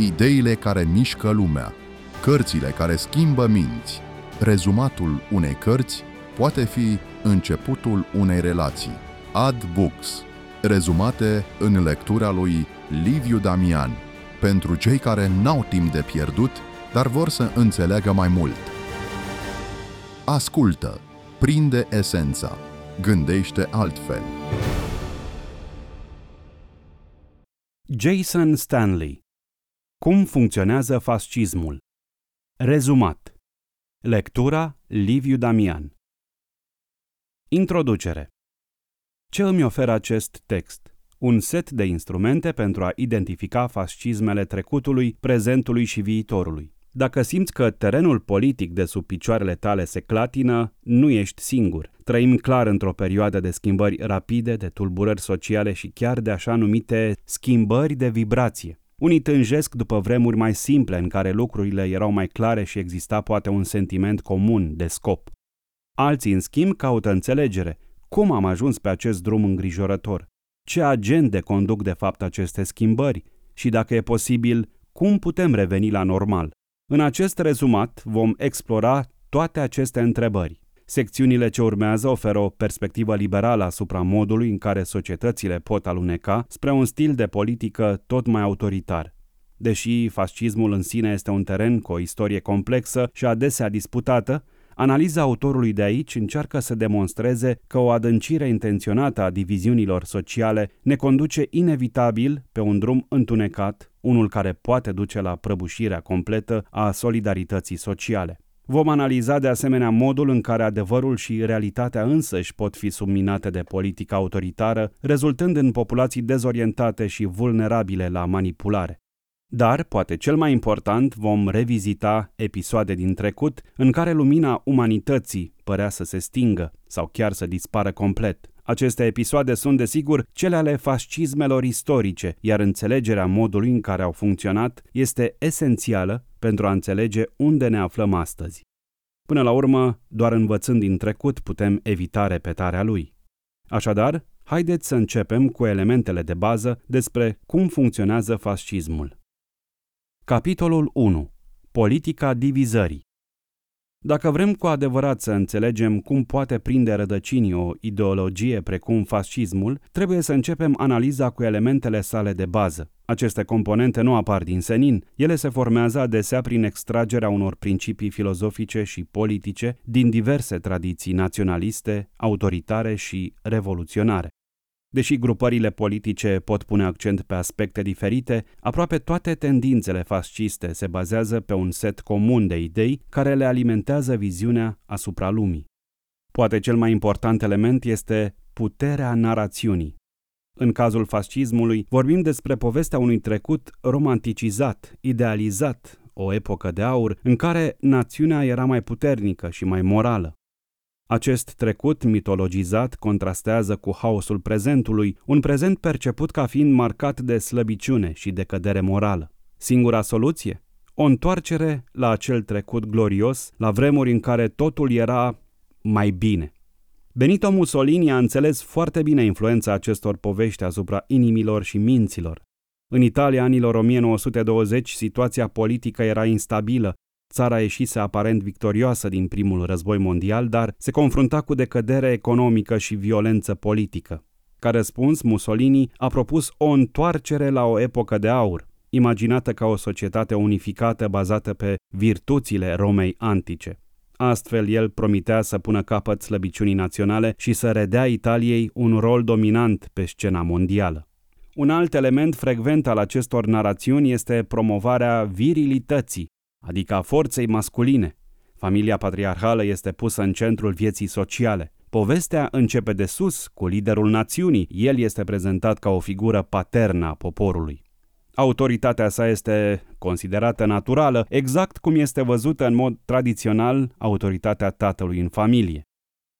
ideile care mișcă lumea, cărțile care schimbă minți. Rezumatul unei cărți poate fi începutul unei relații. Ad Books. Rezumate în lectura lui Liviu Damian. Pentru cei care n-au timp de pierdut, dar vor să înțeleagă mai mult. Ascultă, prinde esența, gândește altfel. Jason Stanley Cum funcționează fascismul? Rezumat Lectura Liviu Damian Introducere Ce îmi oferă acest text? Un set de instrumente pentru a identifica fascismele trecutului, prezentului și viitorului. Dacă simți că terenul politic de sub picioarele tale se clatină, nu ești singur. Trăim clar într-o perioadă de schimbări rapide, de tulburări sociale și chiar de așa numite schimbări de vibrație. Unii tânjesc după vremuri mai simple în care lucrurile erau mai clare și exista poate un sentiment comun de scop. Alții, în schimb, caută înțelegere. Cum am ajuns pe acest drum îngrijorător? Ce agende conduc de fapt aceste schimbări? Și dacă e posibil, cum putem reveni la normal? În acest rezumat vom explora toate aceste întrebări. Secțiunile ce urmează oferă o perspectivă liberală asupra modului în care societățile pot aluneca spre un stil de politică tot mai autoritar. Deși fascismul în sine este un teren cu o istorie complexă și adesea disputată, analiza autorului de aici încearcă să demonstreze că o adâncire intenționată a diviziunilor sociale ne conduce inevitabil pe un drum întunecat, unul care poate duce la prăbușirea completă a solidarității sociale. Vom analiza de asemenea modul în care adevărul și realitatea însăși pot fi subminate de politica autoritară, rezultând în populații dezorientate și vulnerabile la manipulare. Dar, poate cel mai important, vom revizita episoade din trecut în care lumina umanității părea să se stingă sau chiar să dispară complet. Aceste episoade sunt, desigur, cele ale fascismelor istorice, iar înțelegerea modului în care au funcționat este esențială pentru a înțelege unde ne aflăm astăzi. Până la urmă, doar învățând din trecut putem evita repetarea lui. Așadar, haideți să începem cu elementele de bază despre cum funcționează fascismul. Capitolul 1. Politica divizării dacă vrem cu adevărat să înțelegem cum poate prinde rădăcinii o ideologie precum fascismul, trebuie să începem analiza cu elementele sale de bază. Aceste componente nu apar din senin, ele se formează adesea prin extragerea unor principii filozofice și politice din diverse tradiții naționaliste, autoritare și revoluționare. Deși grupările politice pot pune accent pe aspecte diferite, aproape toate tendințele fasciste se bazează pe un set comun de idei care le alimentează viziunea asupra lumii. Poate cel mai important element este puterea narațiunii. În cazul fascismului, vorbim despre povestea unui trecut romanticizat, idealizat, o epocă de aur în care națiunea era mai puternică și mai morală. Acest trecut mitologizat contrastează cu haosul prezentului, un prezent perceput ca fiind marcat de slăbiciune și de cădere morală. Singura soluție? O întoarcere la acel trecut glorios, la vremuri în care totul era mai bine. Benito Mussolini a înțeles foarte bine influența acestor povești asupra inimilor și minților. În Italia anilor 1920 situația politică era instabilă, Țara ieșise aparent victorioasă din primul război mondial, dar se confrunta cu decădere economică și violență politică. Ca răspuns, Mussolini a propus o întoarcere la o epocă de aur, imaginată ca o societate unificată bazată pe virtuțile Romei antice. Astfel, el promitea să pună capăt slăbiciunii naționale și să redea Italiei un rol dominant pe scena mondială. Un alt element frecvent al acestor narațiuni este promovarea virilității, adică a forței masculine. Familia patriarhală este pusă în centrul vieții sociale. Povestea începe de sus, cu liderul națiunii. El este prezentat ca o figură paternă a poporului. Autoritatea sa este considerată naturală, exact cum este văzută în mod tradițional autoritatea tatălui în familie.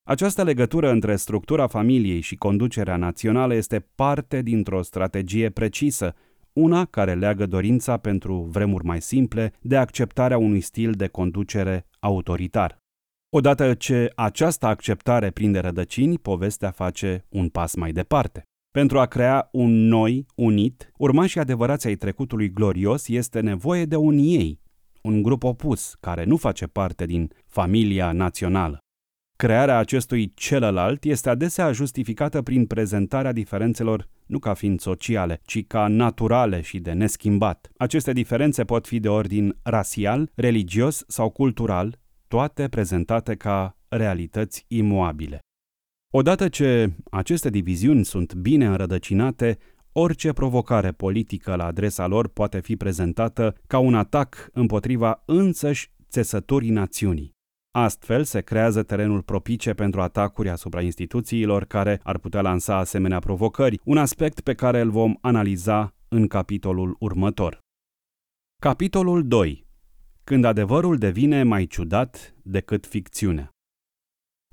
Această legătură între structura familiei și conducerea națională este parte dintr-o strategie precisă una care leagă dorința pentru vremuri mai simple de acceptarea unui stil de conducere autoritar. Odată ce această acceptare prinde rădăcini, povestea face un pas mai departe. Pentru a crea un noi, unit, urmașii adevărați ai trecutului glorios este nevoie de un ei, un grup opus, care nu face parte din familia națională. Crearea acestui celălalt este adesea justificată prin prezentarea diferențelor nu ca fiind sociale, ci ca naturale și de neschimbat. Aceste diferențe pot fi de ordin rasial, religios sau cultural, toate prezentate ca realități imuabile. Odată ce aceste diviziuni sunt bine înrădăcinate, orice provocare politică la adresa lor poate fi prezentată ca un atac împotriva însăși țesăturii națiunii. Astfel se creează terenul propice pentru atacuri asupra instituțiilor care ar putea lansa asemenea provocări, un aspect pe care îl vom analiza în capitolul următor. Capitolul 2. Când adevărul devine mai ciudat decât ficțiunea.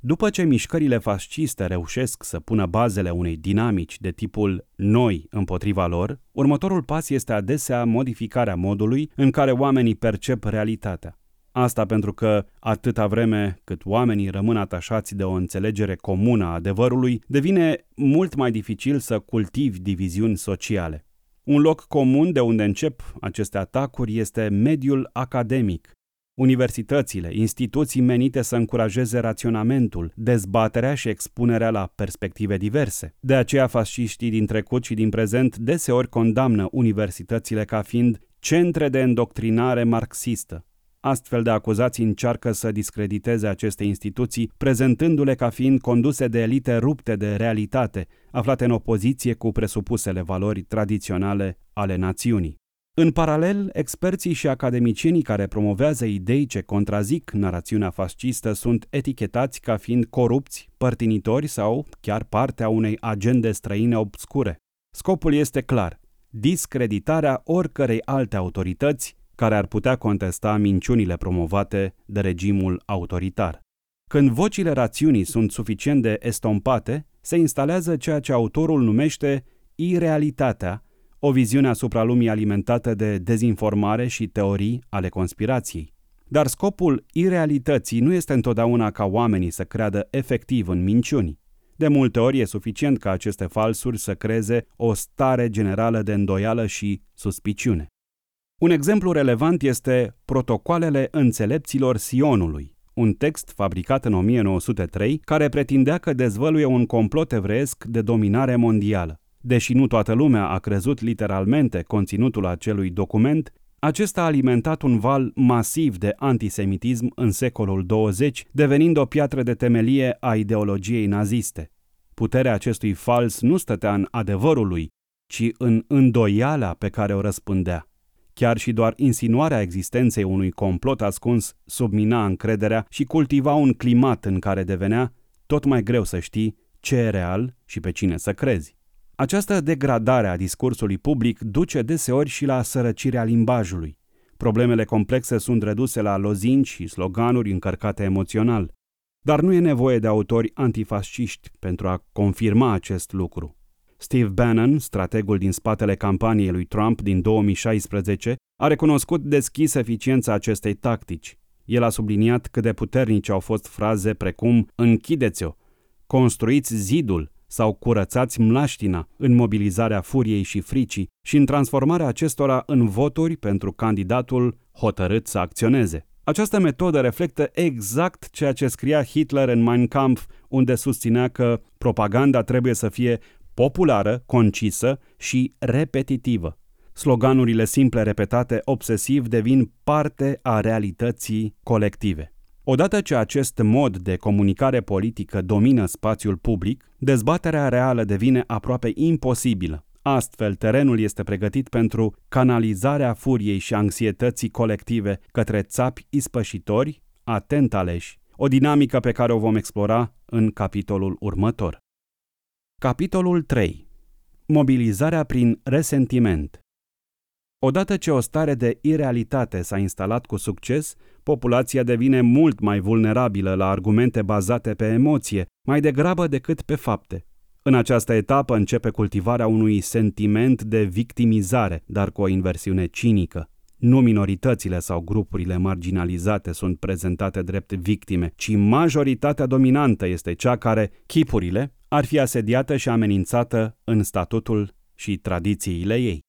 După ce mișcările fasciste reușesc să pună bazele unei dinamici de tipul noi împotriva lor, următorul pas este adesea modificarea modului în care oamenii percep realitatea. Asta pentru că, atâta vreme cât oamenii rămân atașați de o înțelegere comună a adevărului, devine mult mai dificil să cultivi diviziuni sociale. Un loc comun de unde încep aceste atacuri este mediul academic, Universitățile, instituții menite să încurajeze raționamentul, dezbaterea și expunerea la perspective diverse. De aceea, fasciștii din trecut și din prezent deseori condamnă universitățile ca fiind centre de îndoctrinare marxistă. Astfel de acuzații încearcă să discrediteze aceste instituții, prezentându-le ca fiind conduse de elite rupte de realitate, aflate în opoziție cu presupusele valori tradiționale ale națiunii. În paralel, experții și academicienii care promovează idei ce contrazic narațiunea fascistă sunt etichetați ca fiind corupți, părtinitori sau chiar parte a unei agende străine obscure. Scopul este clar, discreditarea oricărei alte autorități care ar putea contesta minciunile promovate de regimul autoritar. Când vocile rațiunii sunt suficient de estompate, se instalează ceea ce autorul numește irealitatea, o viziune asupra lumii alimentată de dezinformare și teorii ale conspirației. Dar scopul irealității nu este întotdeauna ca oamenii să creadă efectiv în minciuni. De multe ori e suficient ca aceste falsuri să creeze o stare generală de îndoială și suspiciune. Un exemplu relevant este Protocoalele înțelepților Sionului, un text fabricat în 1903 care pretindea că dezvăluie un complot evreiesc de dominare mondială. Deși nu toată lumea a crezut literalmente conținutul acelui document, acesta a alimentat un val masiv de antisemitism în secolul 20, devenind o piatră de temelie a ideologiei naziste. Puterea acestui fals nu stătea în adevărul lui, ci în îndoiala pe care o răspândea. Chiar și doar insinuarea existenței unui complot ascuns submina încrederea și cultiva un climat în care devenea tot mai greu să știi ce e real și pe cine să crezi. Această degradare a discursului public duce deseori și la sărăcirea limbajului. Problemele complexe sunt reduse la lozinci și sloganuri încărcate emoțional. Dar nu e nevoie de autori antifasciști pentru a confirma acest lucru. Steve Bannon, strategul din spatele campaniei lui Trump din 2016, a recunoscut deschis eficiența acestei tactici. El a subliniat cât de puternice au fost fraze precum închideți-o, construiți zidul sau curățați mlaștina în mobilizarea furiei și fricii și în transformarea acestora în voturi pentru candidatul hotărât să acționeze. Această metodă reflectă exact ceea ce scria Hitler în Mein Kampf, unde susținea că propaganda trebuie să fie populară, concisă și repetitivă. Sloganurile simple repetate obsesiv devin parte a realității colective. Odată ce acest mod de comunicare politică domină spațiul public, dezbaterea reală devine aproape imposibilă. Astfel, terenul este pregătit pentru canalizarea furiei și anxietății colective către țapi ispășitori, atent aleși, o dinamică pe care o vom explora în capitolul următor. Capitolul 3. Mobilizarea prin resentiment. Odată ce o stare de irealitate s-a instalat cu succes, populația devine mult mai vulnerabilă la argumente bazate pe emoție, mai degrabă decât pe fapte. În această etapă începe cultivarea unui sentiment de victimizare, dar cu o inversiune cinică. Nu minoritățile sau grupurile marginalizate sunt prezentate drept victime, ci majoritatea dominantă este cea care chipurile, ar fi asediată și amenințată în statutul și tradițiile ei.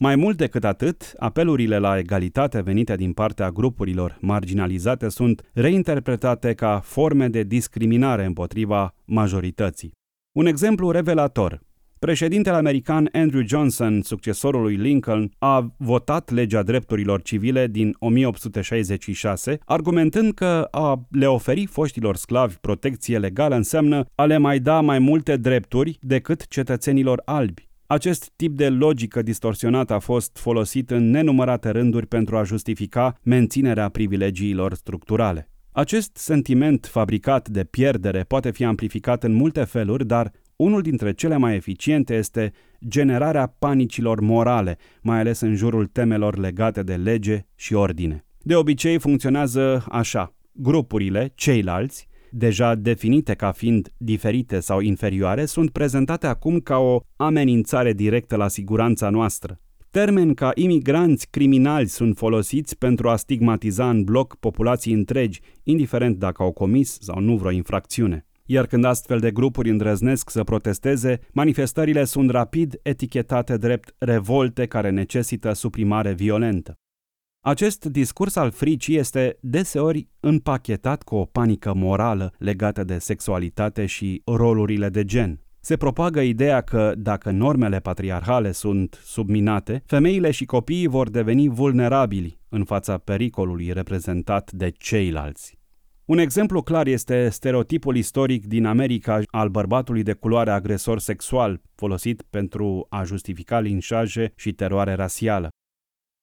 Mai mult decât atât, apelurile la egalitate venite din partea grupurilor marginalizate sunt reinterpretate ca forme de discriminare împotriva majorității. Un exemplu revelator. Președintele american Andrew Johnson, succesorul lui Lincoln, a votat legea drepturilor civile din 1866, argumentând că a le oferi foștilor sclavi protecție legală înseamnă a le mai da mai multe drepturi decât cetățenilor albi. Acest tip de logică distorsionată a fost folosit în nenumărate rânduri pentru a justifica menținerea privilegiilor structurale. Acest sentiment fabricat de pierdere poate fi amplificat în multe feluri, dar unul dintre cele mai eficiente este generarea panicilor morale, mai ales în jurul temelor legate de lege și ordine. De obicei funcționează așa. Grupurile, ceilalți, deja definite ca fiind diferite sau inferioare, sunt prezentate acum ca o amenințare directă la siguranța noastră. Termeni ca imigranți criminali sunt folosiți pentru a stigmatiza în bloc populații întregi, indiferent dacă au comis sau nu vreo infracțiune. Iar când astfel de grupuri îndrăznesc să protesteze, manifestările sunt rapid etichetate drept revolte care necesită suprimare violentă. Acest discurs al fricii este deseori împachetat cu o panică morală legată de sexualitate și rolurile de gen. Se propagă ideea că, dacă normele patriarhale sunt subminate, femeile și copiii vor deveni vulnerabili în fața pericolului reprezentat de ceilalți. Un exemplu clar este stereotipul istoric din America al bărbatului de culoare agresor sexual, folosit pentru a justifica linșaje și teroare rasială.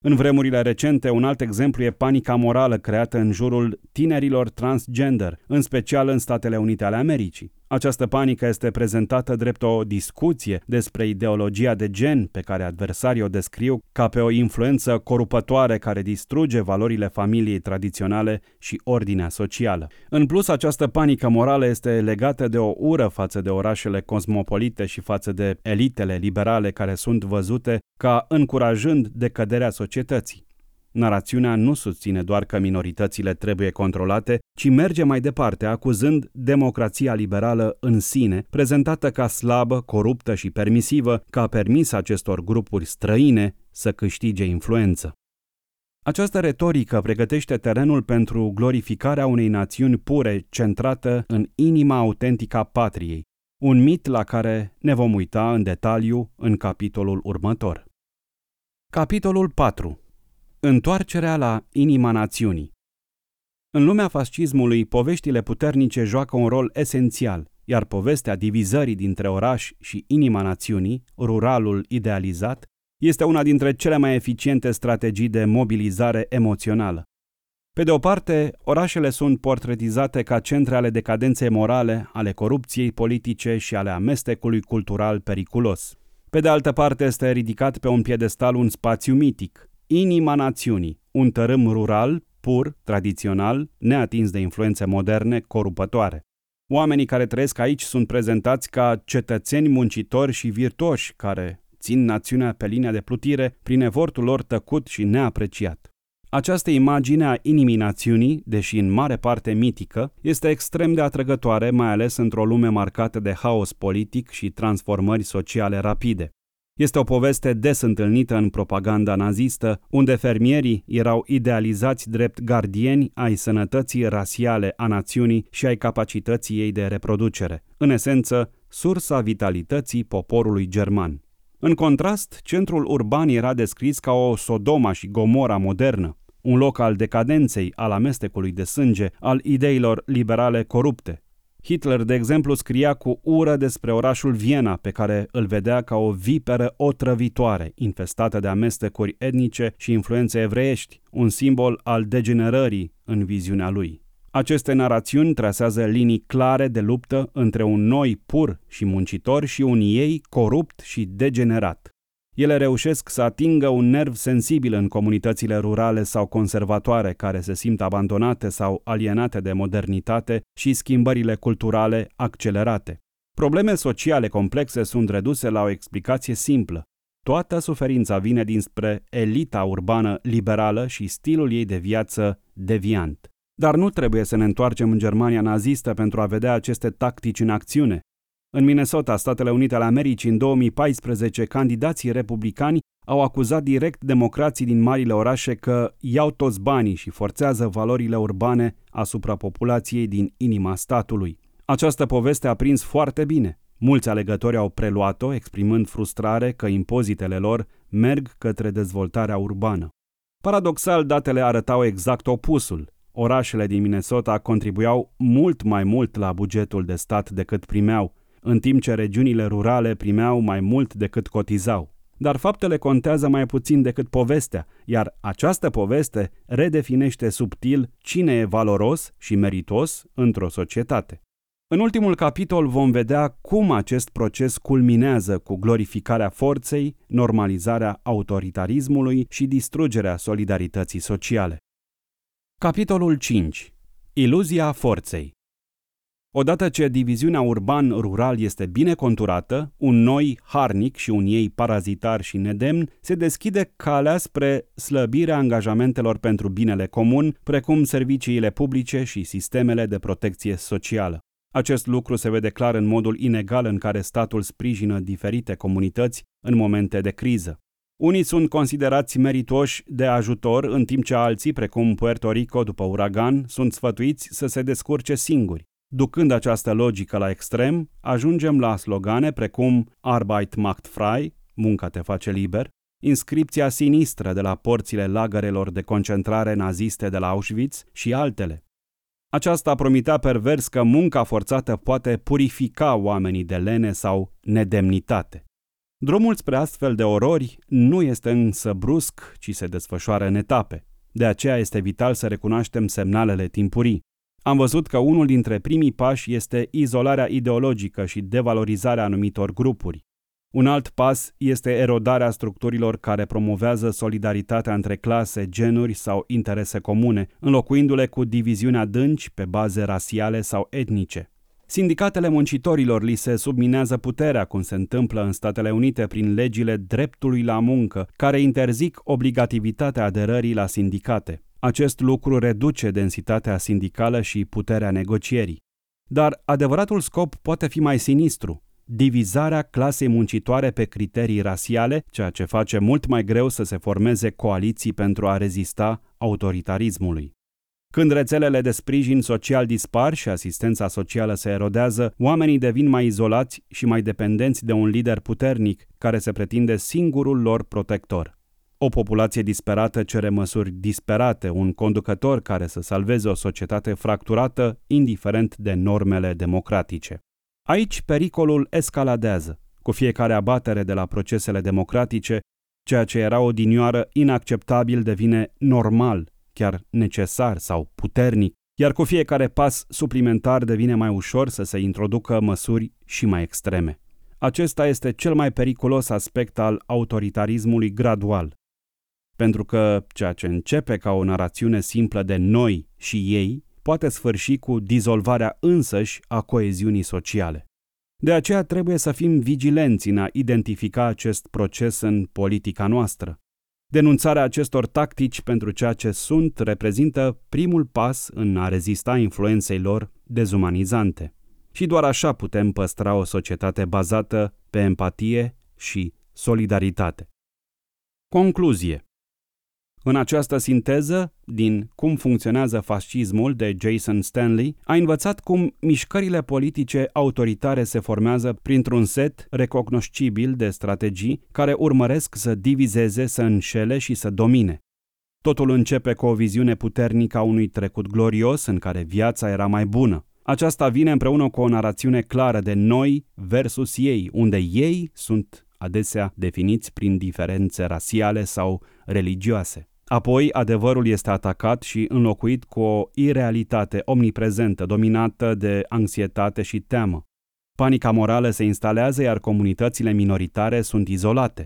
În vremurile recente, un alt exemplu e panica morală creată în jurul tinerilor transgender, în special în Statele Unite ale Americii. Această panică este prezentată drept o discuție despre ideologia de gen pe care adversarii o descriu ca pe o influență corupătoare care distruge valorile familiei tradiționale și ordinea socială. În plus, această panică morală este legată de o ură față de orașele cosmopolite și față de elitele liberale care sunt văzute ca încurajând decăderea societății. Narațiunea nu susține doar că minoritățile trebuie controlate, ci merge mai departe, acuzând democrația liberală în sine, prezentată ca slabă, coruptă și permisivă, ca permis acestor grupuri străine să câștige influență. Această retorică pregătește terenul pentru glorificarea unei națiuni pure, centrată în inima autentică a patriei, un mit la care ne vom uita în detaliu în capitolul următor. Capitolul 4 Întoarcerea la inima națiunii În lumea fascismului, poveștile puternice joacă un rol esențial, iar povestea divizării dintre oraș și inima națiunii, ruralul idealizat, este una dintre cele mai eficiente strategii de mobilizare emoțională. Pe de o parte, orașele sunt portretizate ca centre ale decadenței morale, ale corupției politice și ale amestecului cultural periculos. Pe de altă parte, este ridicat pe un piedestal un spațiu mitic, inima națiunii, un tărâm rural, pur, tradițional, neatins de influențe moderne, corupătoare. Oamenii care trăiesc aici sunt prezentați ca cetățeni muncitori și virtuoși care țin națiunea pe linia de plutire prin efortul lor tăcut și neapreciat. Această imagine a inimii națiunii, deși în mare parte mitică, este extrem de atrăgătoare, mai ales într-o lume marcată de haos politic și transformări sociale rapide. Este o poveste des întâlnită în propaganda nazistă, unde fermierii erau idealizați drept gardieni ai sănătății rasiale a națiunii și ai capacității ei de reproducere. În esență, sursa vitalității poporului german. În contrast, centrul urban era descris ca o Sodoma și Gomora modernă, un loc al decadenței, al amestecului de sânge, al ideilor liberale corupte. Hitler, de exemplu, scria cu ură despre orașul Viena, pe care îl vedea ca o viperă otrăvitoare, infestată de amestecuri etnice și influențe evreiești, un simbol al degenerării în viziunea lui. Aceste narațiuni trasează linii clare de luptă între un noi pur și muncitor și un ei corupt și degenerat. Ele reușesc să atingă un nerv sensibil în comunitățile rurale sau conservatoare care se simt abandonate sau alienate de modernitate și schimbările culturale accelerate. Probleme sociale complexe sunt reduse la o explicație simplă. Toată suferința vine dinspre elita urbană liberală și stilul ei de viață deviant. Dar nu trebuie să ne întoarcem în Germania nazistă pentru a vedea aceste tactici în acțiune. În Minnesota, Statele Unite ale Americii, în 2014, candidații republicani au acuzat direct democrații din marile orașe că iau toți banii și forțează valorile urbane asupra populației din inima statului. Această poveste a prins foarte bine. Mulți alegători au preluat-o, exprimând frustrare că impozitele lor merg către dezvoltarea urbană. Paradoxal, datele arătau exact opusul. Orașele din Minnesota contribuiau mult mai mult la bugetul de stat decât primeau, în timp ce regiunile rurale primeau mai mult decât cotizau. Dar faptele contează mai puțin decât povestea, iar această poveste redefinește subtil cine e valoros și meritos într-o societate. În ultimul capitol vom vedea cum acest proces culminează cu glorificarea forței, normalizarea autoritarismului și distrugerea solidarității sociale. Capitolul 5. Iluzia forței Odată ce diviziunea urban-rural este bine conturată, un noi harnic și un ei parazitar și nedemn se deschide calea spre slăbirea angajamentelor pentru binele comun, precum serviciile publice și sistemele de protecție socială. Acest lucru se vede clar în modul inegal în care statul sprijină diferite comunități în momente de criză. Unii sunt considerați meritoși de ajutor, în timp ce alții, precum Puerto Rico după uragan, sunt sfătuiți să se descurce singuri. Ducând această logică la extrem, ajungem la slogane precum Arbeit macht frei, munca te face liber, inscripția sinistră de la porțile lagărelor de concentrare naziste de la Auschwitz și altele. Aceasta promitea pervers că munca forțată poate purifica oamenii de lene sau nedemnitate. Drumul spre astfel de orori nu este însă brusc, ci se desfășoară în etape. De aceea este vital să recunoaștem semnalele timpurii. Am văzut că unul dintre primii pași este izolarea ideologică și devalorizarea anumitor grupuri. Un alt pas este erodarea structurilor care promovează solidaritatea între clase, genuri sau interese comune, înlocuindu-le cu diviziuni adânci pe baze rasiale sau etnice. Sindicatele muncitorilor li se subminează puterea, cum se întâmplă în Statele Unite prin legile dreptului la muncă, care interzic obligativitatea aderării la sindicate. Acest lucru reduce densitatea sindicală și puterea negocierii. Dar adevăratul scop poate fi mai sinistru, divizarea clasei muncitoare pe criterii rasiale, ceea ce face mult mai greu să se formeze coaliții pentru a rezista autoritarismului. Când rețelele de sprijin social dispar și asistența socială se erodează, oamenii devin mai izolați și mai dependenți de un lider puternic care se pretinde singurul lor protector. O populație disperată cere măsuri disperate, un conducător care să salveze o societate fracturată, indiferent de normele democratice. Aici pericolul escaladează. Cu fiecare abatere de la procesele democratice, ceea ce era odinioară inacceptabil devine normal, chiar necesar sau puternic, iar cu fiecare pas suplimentar devine mai ușor să se introducă măsuri și mai extreme. Acesta este cel mai periculos aspect al autoritarismului gradual, pentru că ceea ce începe ca o narațiune simplă de noi și ei poate sfârși cu dizolvarea însăși a coeziunii sociale. De aceea trebuie să fim vigilenți în a identifica acest proces în politica noastră. Denunțarea acestor tactici pentru ceea ce sunt reprezintă primul pas în a rezista influenței lor dezumanizante. Și doar așa putem păstra o societate bazată pe empatie și solidaritate. Concluzie în această sinteză, din Cum funcționează fascismul de Jason Stanley, a învățat cum mișcările politice autoritare se formează printr-un set recognoscibil de strategii care urmăresc să divizeze, să înșele și să domine. Totul începe cu o viziune puternică a unui trecut glorios în care viața era mai bună. Aceasta vine împreună cu o narațiune clară de noi versus ei, unde ei sunt adesea definiți prin diferențe rasiale sau religioase. Apoi, adevărul este atacat și înlocuit cu o irealitate omniprezentă, dominată de anxietate și teamă. Panica morală se instalează, iar comunitățile minoritare sunt izolate.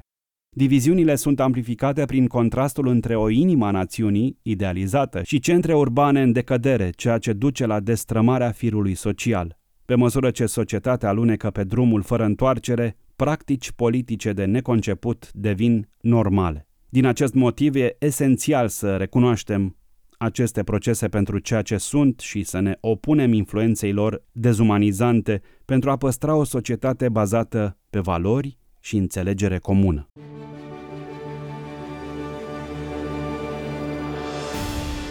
Diviziunile sunt amplificate prin contrastul între o inimă a națiunii, idealizată, și centre urbane în decădere, ceea ce duce la destrămarea firului social. Pe măsură ce societatea alunecă pe drumul fără întoarcere, practici politice de neconceput devin normale. Din acest motiv e esențial să recunoaștem aceste procese pentru ceea ce sunt și să ne opunem influenței lor dezumanizante pentru a păstra o societate bazată pe valori și înțelegere comună.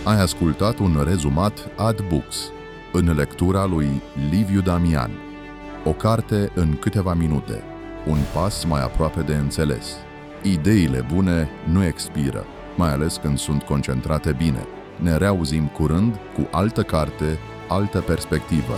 Ai ascultat un rezumat ad books în lectura lui Liviu Damian. O carte în câteva minute, un pas mai aproape de înțeles. Ideile bune nu expiră, mai ales când sunt concentrate bine. Ne reauzim curând cu altă carte, altă perspectivă.